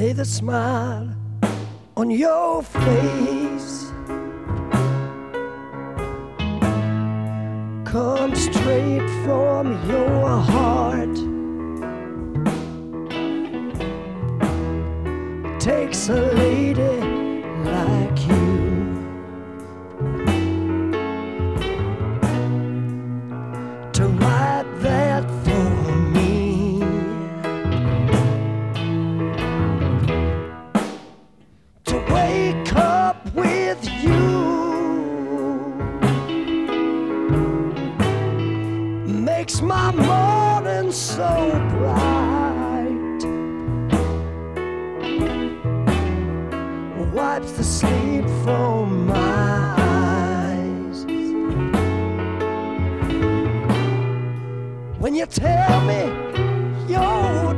May the smile on your face come straight from your heart. Takes a lady like you. Makes my morning so bright. Wipes the sleep from my eyes. When you tell me your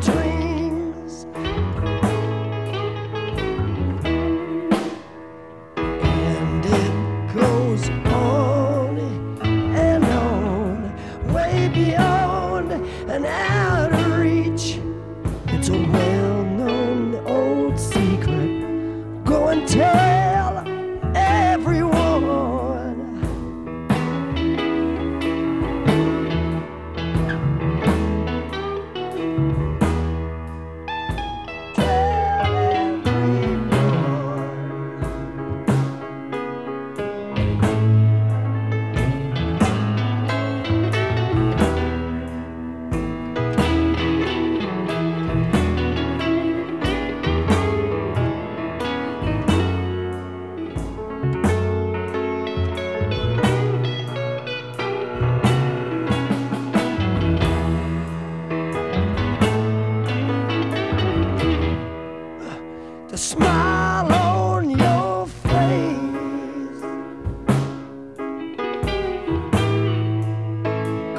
the smile on your face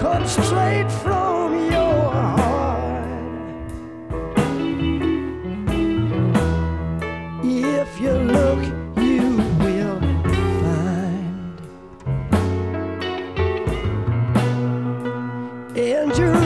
comes straight from your heart. If you look, you will find. And you